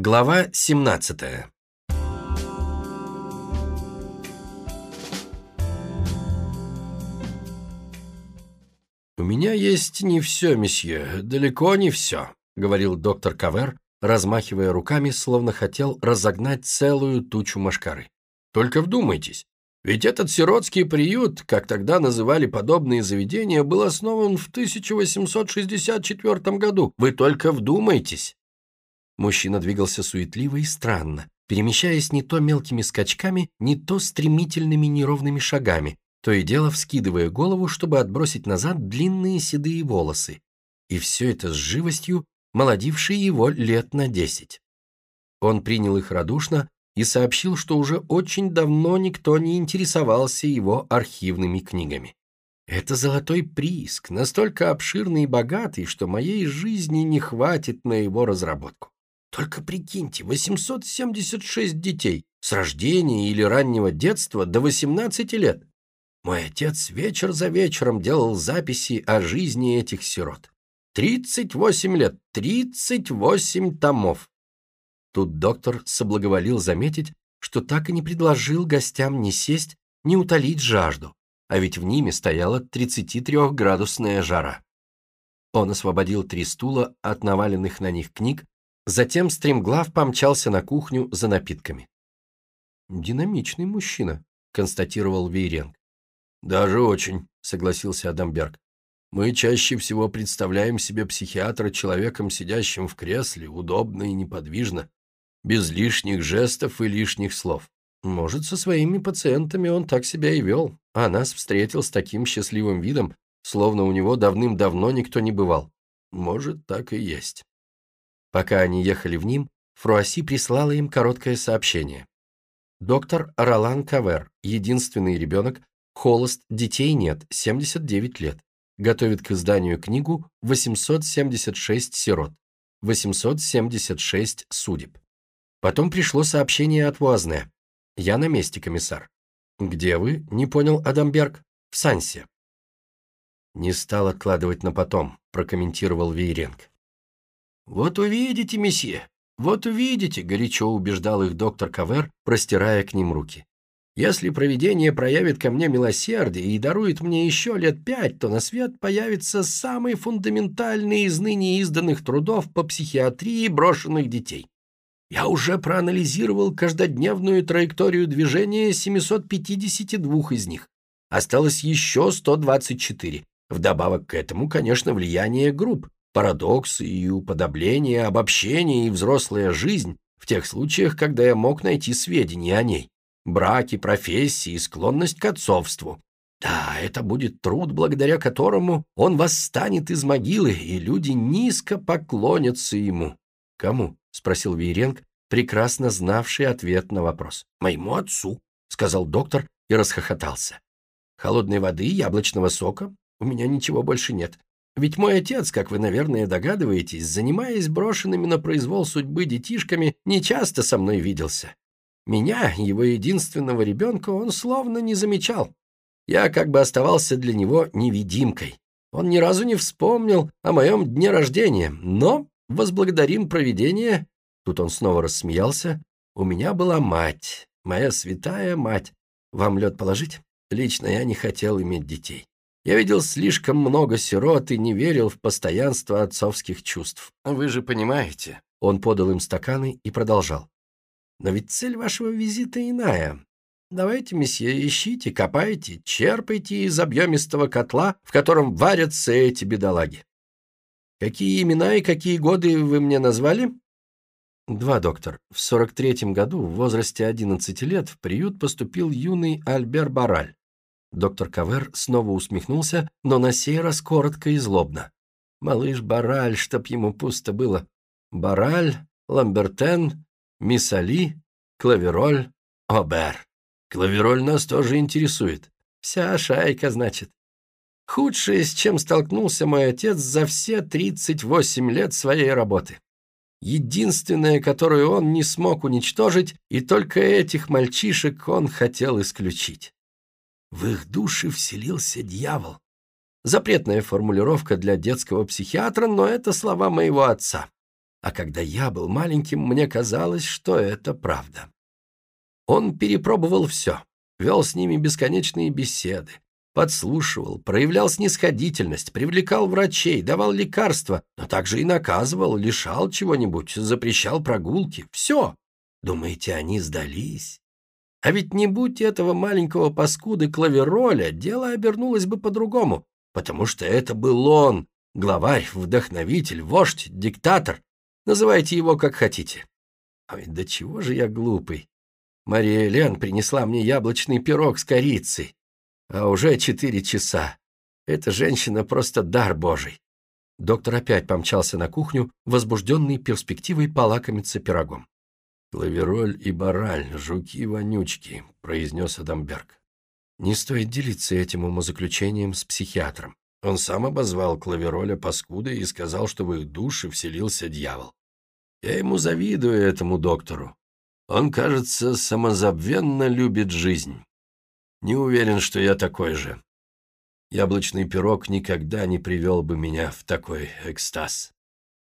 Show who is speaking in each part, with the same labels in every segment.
Speaker 1: Глава 17 «У меня есть не все, месье, далеко не все», — говорил доктор Кавер, размахивая руками, словно хотел разогнать целую тучу машкары. «Только вдумайтесь, ведь этот сиротский приют, как тогда называли подобные заведения, был основан в 1864 году. Вы только вдумайтесь!» Мужчина двигался суетливо и странно, перемещаясь не то мелкими скачками, не то стремительными неровными шагами, то и дело вскидывая голову, чтобы отбросить назад длинные седые волосы. И все это с живостью, молодившей его лет на десять. Он принял их радушно и сообщил, что уже очень давно никто не интересовался его архивными книгами. Это золотой прииск, настолько обширный и богатый, что моей жизни не хватит на его разработку. Только прикиньте, 876 детей с рождения или раннего детства до 18 лет. Мой отец вечер за вечером делал записи о жизни этих сирот. 38 лет, 38 томов. Тут доктор соблаговолил заметить, что так и не предложил гостям ни сесть, ни утолить жажду, а ведь в ними стояла 33-градусная жара. Он освободил три стула от наваленных на них книг Затем стремглав помчался на кухню за напитками. «Динамичный мужчина», — констатировал Вейренг. «Даже очень», — согласился Адамберг. «Мы чаще всего представляем себе психиатра человеком, сидящим в кресле, удобно и неподвижно, без лишних жестов и лишних слов. Может, со своими пациентами он так себя и вел, а нас встретил с таким счастливым видом, словно у него давным-давно никто не бывал. Может, так и есть». Пока они ехали в ним, Фруасси прислала им короткое сообщение. Доктор Ролан Кавер, единственный ребенок, холост, детей нет, 79 лет. Готовит к изданию книгу «876 сирот», 876 судеб. Потом пришло сообщение от Вуазне. «Я на месте, комиссар». «Где вы?» – не понял Адамберг. «В Сансе». «Не стал откладывать на потом», – прокомментировал Вейренг. «Вот увидите, месье, вот увидите», — горячо убеждал их доктор Кавер, простирая к ним руки. «Если провидение проявит ко мне милосердие и дарует мне еще лет пять, то на свет появится самый фундаментальный из ныне изданных трудов по психиатрии брошенных детей. Я уже проанализировал каждодневную траекторию движения 752 из них. Осталось еще 124. Вдобавок к этому, конечно, влияние групп, Парадоксы и уподобления, обобщение и взрослая жизнь в тех случаях, когда я мог найти сведения о ней. Браки, профессии, склонность к отцовству. Да, это будет труд, благодаря которому он восстанет из могилы, и люди низко поклонятся ему. «Кому?» — спросил Вейренг, прекрасно знавший ответ на вопрос. «Моему отцу», — сказал доктор и расхохотался. «Холодной воды, яблочного сока? У меня ничего больше нет. Ведь мой отец, как вы, наверное, догадываетесь, занимаясь брошенными на произвол судьбы детишками, нечасто со мной виделся. Меня, его единственного ребенка, он словно не замечал. Я как бы оставался для него невидимкой. Он ни разу не вспомнил о моем дне рождения, но, возблагодарим провидение, тут он снова рассмеялся, у меня была мать, моя святая мать. Вам лед положить? Лично я не хотел иметь детей. Я видел слишком много сирот и не верил в постоянство отцовских чувств. Вы же понимаете. Он подал им стаканы и продолжал. Но ведь цель вашего визита иная. Давайте, месье, ищите, копайте, черпайте из объемистого котла, в котором варятся эти бедолаги. Какие имена и какие годы вы мне назвали? Два, доктор. В 43-м году, в возрасте 11 лет, в приют поступил юный Альбер Бараль. Доктор Кавер снова усмехнулся, но на сей раз коротко и злобно. «Малыш Бараль, чтоб ему пусто было. Бараль, Ламбертен, Миссали, Клавероль, Обер. Клавероль нас тоже интересует. Вся шайка, значит. Худшее, с чем столкнулся мой отец за все 38 лет своей работы. Единственное, которую он не смог уничтожить, и только этих мальчишек он хотел исключить. В их души вселился дьявол. Запретная формулировка для детского психиатра, но это слова моего отца. а когда я был маленьким, мне казалось, что это правда. Он перепробовал все, вел с ними бесконечные беседы, подслушивал, проявлял снисходительность, привлекал врачей, давал лекарства, но также и наказывал, лишал чего-нибудь, запрещал прогулки. Все. Думаете, они сдались? А ведь не будь этого маленького паскуды клавероля, дело обернулось бы по-другому, потому что это был он, главарь, вдохновитель, вождь, диктатор. Называйте его как хотите. Ой, да чего же я глупый. Мария Лен принесла мне яблочный пирог с корицей. А уже четыре часа. Эта женщина просто дар божий. Доктор опять помчался на кухню, возбужденный перспективой полакомиться пирогом. «Клавероль и бараль, жуки-вонючки», — произнес Адамберг. Не стоит делиться этим умозаключением с психиатром. Он сам обозвал Клавероля паскудой и сказал, что в их души вселился дьявол. Я ему завидую этому доктору. Он, кажется, самозабвенно любит жизнь. Не уверен, что я такой же. Яблочный пирог никогда не привел бы меня в такой экстаз.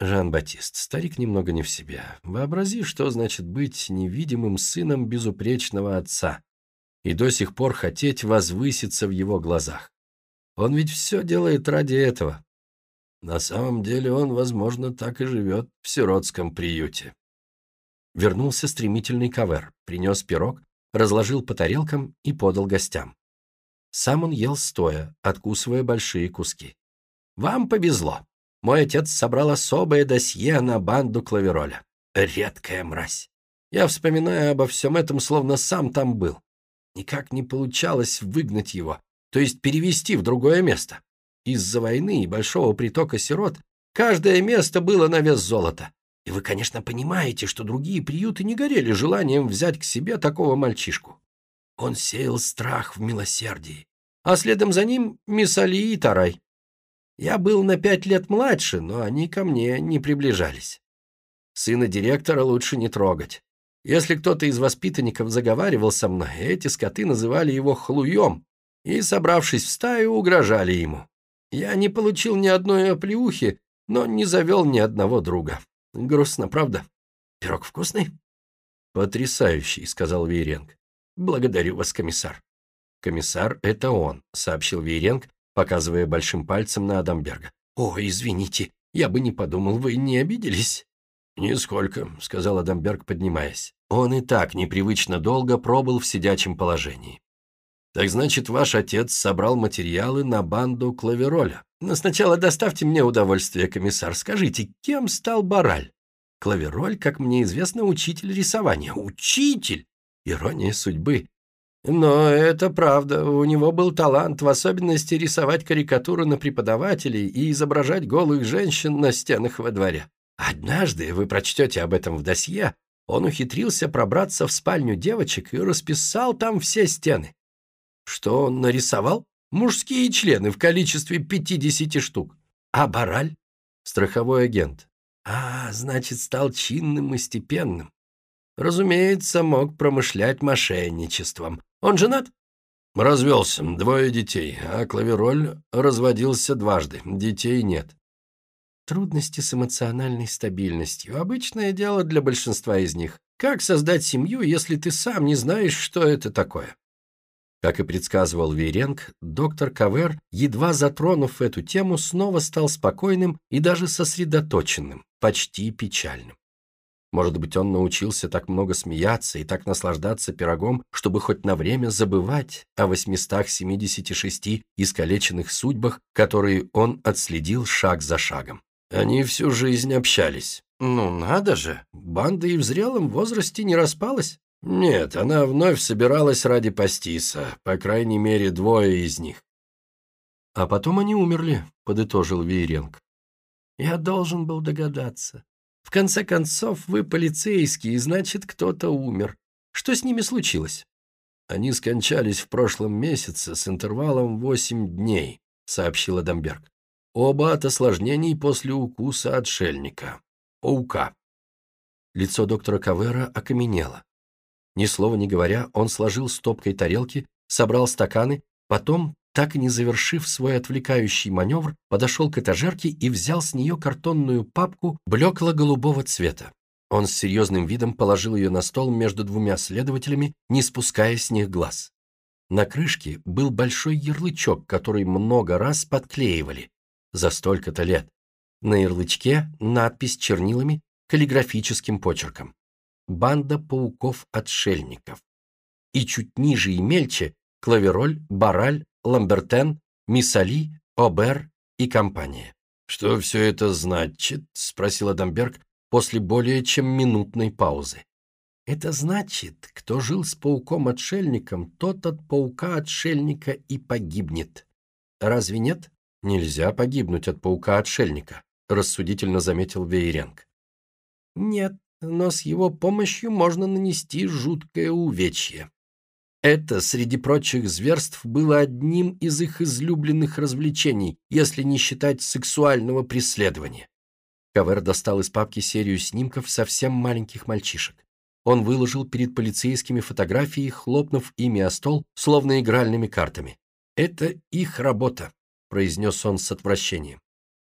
Speaker 1: Жан-Батист, старик немного не в себе. Вообрази, что значит быть невидимым сыном безупречного отца и до сих пор хотеть возвыситься в его глазах. Он ведь все делает ради этого. На самом деле он, возможно, так и живет в сиротском приюте. Вернулся стремительный кавер, принес пирог, разложил по тарелкам и подал гостям. Сам он ел стоя, откусывая большие куски. «Вам повезло. Мой отец собрал особое досье на банду Клавероля. Редкая мразь. Я вспоминаю обо всем этом, словно сам там был. Никак не получалось выгнать его, то есть перевести в другое место. Из-за войны и большого притока сирот каждое место было на вес золота. И вы, конечно, понимаете, что другие приюты не горели желанием взять к себе такого мальчишку. Он сеял страх в милосердии, а следом за ним Мисали и Тарай. Я был на пять лет младше, но они ко мне не приближались. Сына директора лучше не трогать. Если кто-то из воспитанников заговаривал со мной, эти скоты называли его хлуем и, собравшись в стаю, угрожали ему. Я не получил ни одной оплеухи, но не завел ни одного друга. Грустно, правда? Пирог вкусный? Потрясающий, сказал Вейренг. Благодарю вас, комиссар. Комиссар — это он, сообщил Вейренг, показывая большим пальцем на Адамберга. О, извините, я бы не подумал, вы не обиделись? «Нисколько», — сказал Адамберг, поднимаясь. Он и так непривычно долго пробыл в сидячем положении. «Так значит, ваш отец собрал материалы на банду Клавероля. Но сначала доставьте мне удовольствие, комиссар. Скажите, кем стал Бараль? Клавероль, как мне известно, учитель рисования. Учитель! Ирония судьбы. Но это правда, у него был талант, в особенности рисовать карикатуры на преподавателей и изображать голых женщин на стенах во дворе. Однажды, вы прочтете об этом в досье, он ухитрился пробраться в спальню девочек и расписал там все стены. Что он нарисовал? Мужские члены в количестве 50 штук. А Бараль? Страховой агент. А, значит, стал чинным и степенным. Разумеется, мог промышлять мошенничеством. Он женат? Развелся, двое детей, а Клавероль разводился дважды, детей нет. Трудности с эмоциональной стабильностью – обычное дело для большинства из них. Как создать семью, если ты сам не знаешь, что это такое? Как и предсказывал Вейренг, доктор Кавер, едва затронув эту тему, снова стал спокойным и даже сосредоточенным, почти печальным. Может быть, он научился так много смеяться и так наслаждаться пирогом, чтобы хоть на время забывать о 876 искалеченных судьбах, которые он отследил шаг за шагом. Они всю жизнь общались. Ну, надо же, банда и в зрелом возрасте не распалась. Нет, она вновь собиралась ради пастиса, по крайней мере, двое из них. А потом они умерли, подытожил Вейренг. Я должен был догадаться. В конце концов, вы полицейские, значит, кто-то умер. Что с ними случилось? Они скончались в прошлом месяце с интервалом восемь дней, сообщил Адамберг. Оба от осложнений после укуса отшельника. Паука. Лицо доктора Кавера окаменело. Ни слова не говоря, он сложил стопкой тарелки, собрал стаканы, потом так и не завершив свой отвлекающий маневр, подошел к этажерке и взял с нее картонную папку блекло-голубого цвета. Он с серьезным видом положил ее на стол между двумя следователями, не спуская с них глаз. На крышке был большой ярлычок, который много раз подклеивали за столько-то лет. На ярлычке надпись чернилами, каллиграфическим почерком. «Банда пауков-отшельников». И чуть ниже и мельче Клавероль, Бараль, Ламбертен, Миссали, Обер и компания. «Что все это значит?» — спросил Адамберг после более чем минутной паузы. Это значит, кто жил с пауком-отшельником, тот от паука-отшельника и погибнет. Разве нет? Нельзя погибнуть от паука-отшельника, рассудительно заметил Вейренг. Нет, но с его помощью можно нанести жуткое увечье. Это, среди прочих зверств, было одним из их излюбленных развлечений, если не считать сексуального преследования. Кавер достал из папки серию снимков совсем маленьких мальчишек. Он выложил перед полицейскими фотографии, хлопнув ими о стол, словно игральными картами. «Это их работа», — произнес он с отвращением.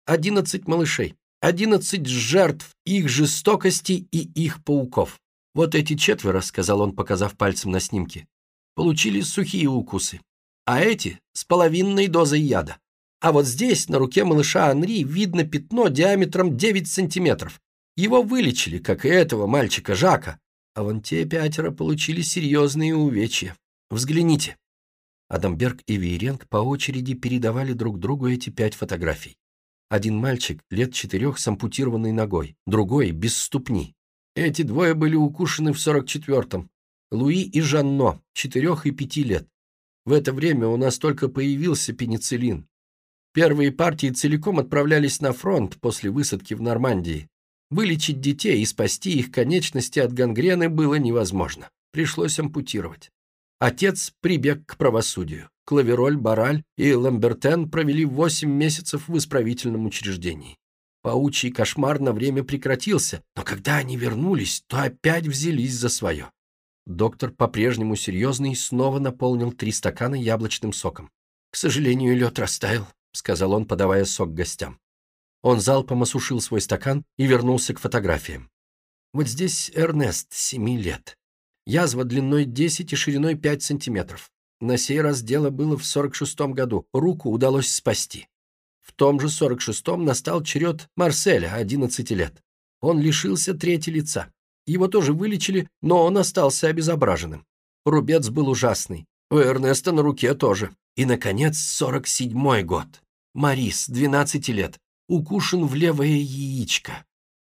Speaker 1: «Одиннадцать малышей, одиннадцать жертв их жестокости и их пауков. Вот эти четверо, — сказал он, показав пальцем на снимке, — получили сухие укусы, а эти — с половинной дозой яда. А вот здесь, на руке малыша Анри, видно пятно диаметром 9 сантиметров. Его вылечили, как и этого мальчика Жака, а вон те пятеро получили серьезные увечья. Взгляните. Адамберг и Вейренг по очереди передавали друг другу эти пять фотографий. Один мальчик лет четырех с ампутированной ногой, другой без ступни. Эти двое были укушены в 44-м. Луи и Жанно, четырех и пяти лет. В это время у нас только появился пенициллин. Первые партии целиком отправлялись на фронт после высадки в Нормандии. Вылечить детей и спасти их конечности от гангрены было невозможно. Пришлось ампутировать. Отец прибег к правосудию. Клавероль, Бараль и Ламбертен провели 8 месяцев в исправительном учреждении. Паучий кошмар на время прекратился, но когда они вернулись, то опять взялись за свое. Доктор, по-прежнему серьезный, снова наполнил три стакана яблочным соком. «К сожалению, лед растаял», — сказал он, подавая сок гостям. Он залпом осушил свой стакан и вернулся к фотографиям. Вот здесь Эрнест, семи лет. Язва длиной 10 и шириной 5 сантиметров. На сей раз дело было в 46-м году. Руку удалось спасти. В том же 46-м настал черед Марселя, 11 лет. Он лишился трети лица. Его тоже вылечили, но он остался обезображенным. Рубец был ужасный. У Эрнеста на руке тоже. И, наконец, 47-й год. Марис, 12 лет укушен в левое яичко.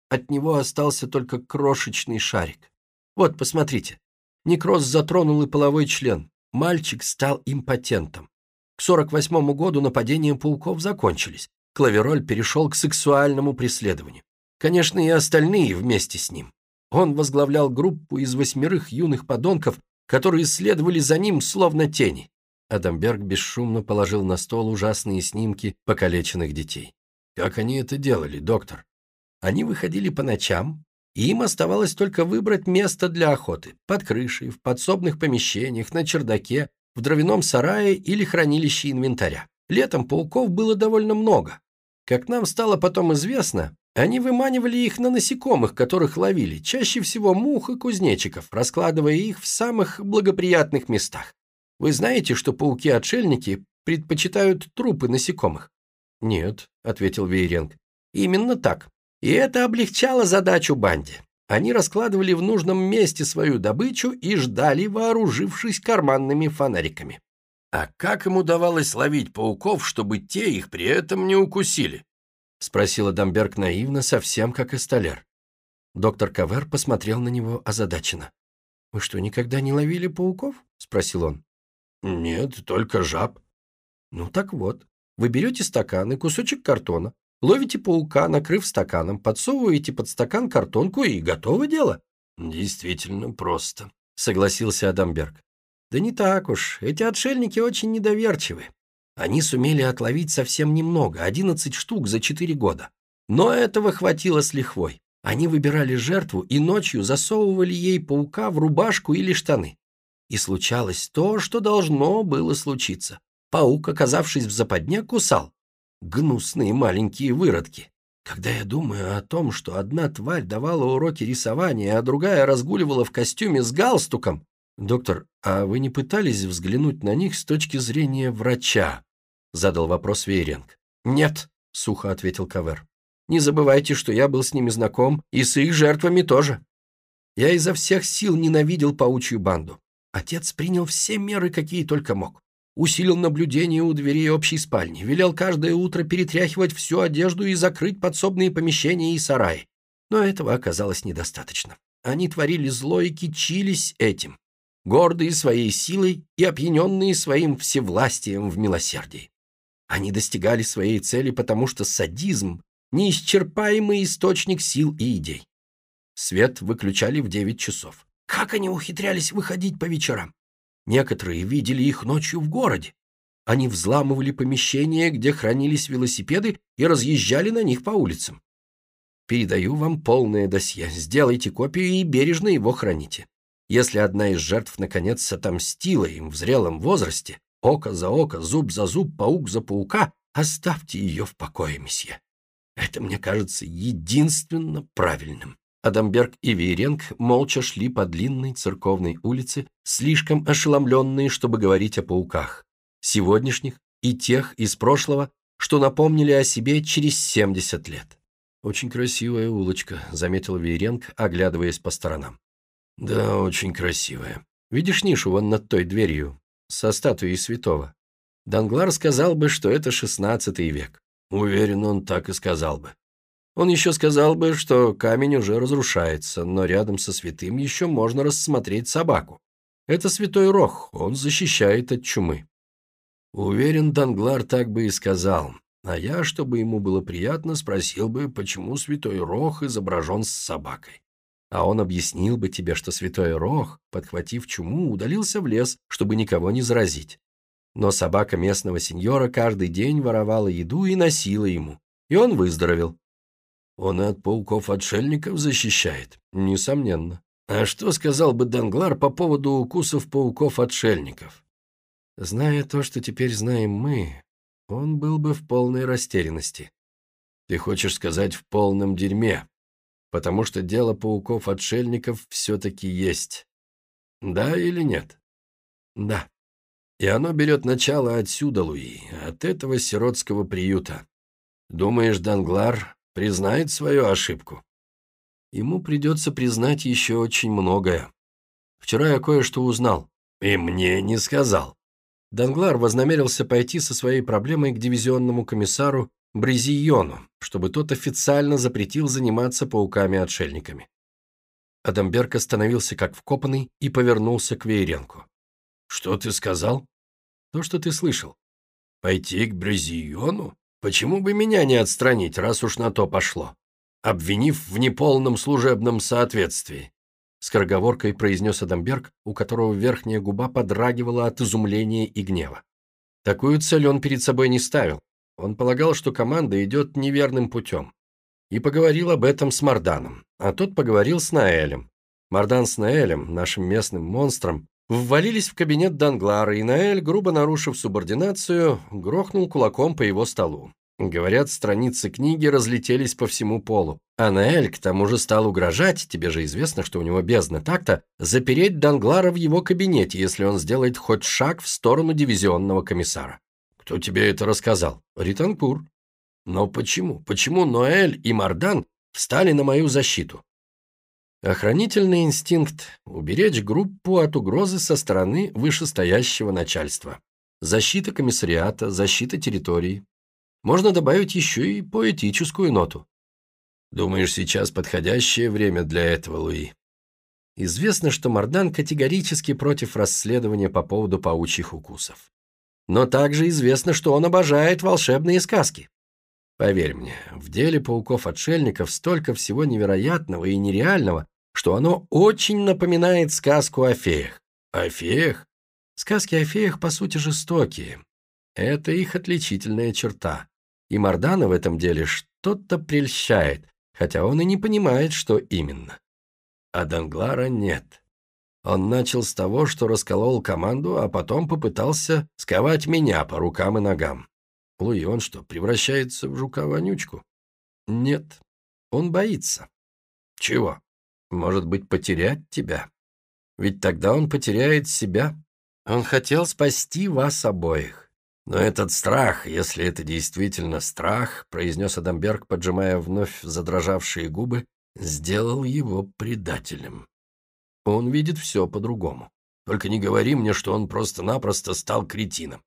Speaker 1: От него остался только крошечный шарик. Вот, посмотрите. Некроз затронул и половой член. Мальчик стал импотентом. К 48 году нападения пауков закончились. Клавероль перешел к сексуальному преследованию. Конечно, и остальные вместе с ним. Он возглавлял группу из восьмерых юных подонков, которые следовали за ним словно тени. Адамберг бесшумно положил на стол ужасные снимки покалеченных детей. Как они это делали, доктор? Они выходили по ночам, и им оставалось только выбрать место для охоты. Под крышей, в подсобных помещениях, на чердаке, в дровяном сарае или хранилище инвентаря. Летом пауков было довольно много. Как нам стало потом известно, они выманивали их на насекомых, которых ловили, чаще всего мух и кузнечиков, раскладывая их в самых благоприятных местах. Вы знаете, что пауки-отшельники предпочитают трупы насекомых? «Нет», — ответил Вейренг. «Именно так. И это облегчало задачу банде. Они раскладывали в нужном месте свою добычу и ждали, вооружившись карманными фонариками. А как им удавалось ловить пауков, чтобы те их при этом не укусили? Спросила Дамберг наивно, совсем как и столяр. Доктор Кавер посмотрел на него озадаченно. «Вы что, никогда не ловили пауков?» — спросил он. «Нет, только жаб». «Ну так вот, вы берете стакан и кусочек картона, ловите паука, накрыв стаканом, подсовываете под стакан картонку и готово дело. Действительно просто, согласился Адамберг. Да не так уж, эти отшельники очень недоверчивы. Они сумели отловить совсем немного, 11 штук за 4 года. Но этого хватило с лихвой. Они выбирали жертву и ночью засовывали ей паука в рубашку или штаны. И случалось то, что должно было случиться. Паук, оказавшись в западне, кусал. Гнусные маленькие выродки. Когда я думаю о том, что одна тварь давала уроки рисования, а другая разгуливала в костюме с галстуком... Доктор, а вы не пытались взглянуть на них с точки зрения врача? Задал вопрос Вейренг. Нет, сухо ответил Кавер. Не забывайте, что я был с ними знаком, и с их жертвами тоже. Я изо всех сил ненавидел паучью банду. Отец принял все меры, какие только мог. Усилил наблюдение у дверей общей спальни, велел каждое утро перетряхивать всю одежду и закрыть подсобные помещения и сараи. Но этого оказалось недостаточно. Они творили зло и кичились этим, гордые своей силой и опьяненные своим всевластием в милосердии. Они достигали своей цели, потому что садизм – неисчерпаемый источник сил и идей. Свет выключали в девять часов. Как они ухитрялись выходить по вечерам? Некоторые видели их ночью в городе. Они взламывали помещения, где хранились велосипеды, и разъезжали на них по улицам. Передаю вам полное досье. Сделайте копию и бережно его храните. Если одна из жертв наконец отомстила им в зрелом возрасте, око за око, зуб за зуб, паук за паука, оставьте ее в покое, месье. Это мне кажется единственно правильным. Адамберг и Вейренг молча шли по длинной церковной улице, слишком ошеломленные, чтобы говорить о пауках, сегодняшних и тех из прошлого, что напомнили о себе через 70 лет. «Очень красивая улочка», — заметил Вейренг, оглядываясь по сторонам. «Да, очень красивая. Видишь нишу вон над той дверью, со статуей святого? Данглар сказал бы, что это шестнадцатый век. Уверен, он так и сказал бы. Он еще сказал бы, что камень уже разрушается, но рядом со святым еще можно рассмотреть собаку. Это святой Рох, он защищает от чумы. Уверен, Данглар так бы и сказал. А я, чтобы ему было приятно, спросил бы, почему святой Рох изображен с собакой. А он объяснил бы тебе, что святой Рох, подхватив чуму, удалился в лес, чтобы никого не заразить. Но собака местного сеньора каждый день воровала еду и носила ему, и он выздоровел. Он от пауков-отшельников защищает? Несомненно. А что сказал бы Данглар по поводу укусов пауков-отшельников? Зная то, что теперь знаем мы, он был бы в полной растерянности. Ты хочешь сказать в полном дерьме, потому что дело пауков-отшельников все-таки есть. Да или нет? Да. И оно берет начало отсюда, Луи, от этого сиротского приюта. Думаешь, Данглар признает свою ошибку. Ему придется признать еще очень многое. Вчера я кое-что узнал. И мне не сказал. Данглар вознамерился пойти со своей проблемой к дивизионному комиссару Брезийону, чтобы тот официально запретил заниматься пауками-отшельниками. Адамберг остановился как вкопанный и повернулся к Вейренку. «Что ты сказал?» «То, что ты слышал». «Пойти к Брезиону?» Почему бы меня не отстранить, раз уж на то пошло? Обвинив в неполном служебном соответствии. Скороговоркой произнес Адамберг, у которого верхняя губа подрагивала от изумления и гнева. Такую цель он перед собой не ставил. Он полагал, что команда идет неверным путем. И поговорил об этом с Марданом, а тот поговорил с Наэлем. Мардан с Наэлем, нашим местным монстром, ввалились в кабинет Данглара, и Наэль, грубо нарушив субординацию, грохнул кулаком по его столу. Говорят, страницы книги разлетелись по всему полу. А Наэль к тому же стал угрожать, тебе же известно, что у него бездна так-то, запереть Данглара в его кабинете, если он сделает хоть шаг в сторону дивизионного комиссара. Кто тебе это рассказал? Ританкур. Но почему? Почему Ноэль и Мардан встали на мою защиту? Охранительный инстинкт – уберечь группу от угрозы со стороны вышестоящего начальства. Защита комиссариата, защита территории. Можно добавить еще и поэтическую ноту. Думаешь, сейчас подходящее время для этого, Луи? Известно, что Мардан категорически против расследования по поводу паучьих укусов. Но также известно, что он обожает волшебные сказки. Поверь мне, в деле пауков-отшельников столько всего невероятного и нереального, что оно очень напоминает сказку о феях. О феях? Сказки о феях, по сути, жестокие. Это их отличительная черта. И Мордана в этом деле что-то прельщает, хотя он и не понимает, что именно. А Данглара нет. Он начал с того, что расколол команду, а потом попытался сковать меня по рукам и ногам. Луи, он что, превращается в жука-вонючку? Нет, он боится. Чего? Может быть, потерять тебя? Ведь тогда он потеряет себя. Он хотел спасти вас обоих. Но этот страх, если это действительно страх, произнес Адамберг, поджимая вновь задрожавшие губы, сделал его предателем. Он видит все по-другому. Только не говори мне, что он просто-напросто стал кретином.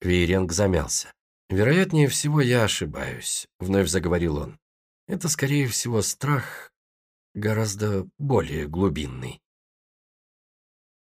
Speaker 1: Вейренг замялся. «Вероятнее всего, я ошибаюсь», — вновь заговорил он. «Это, скорее всего, страх гораздо более глубинный.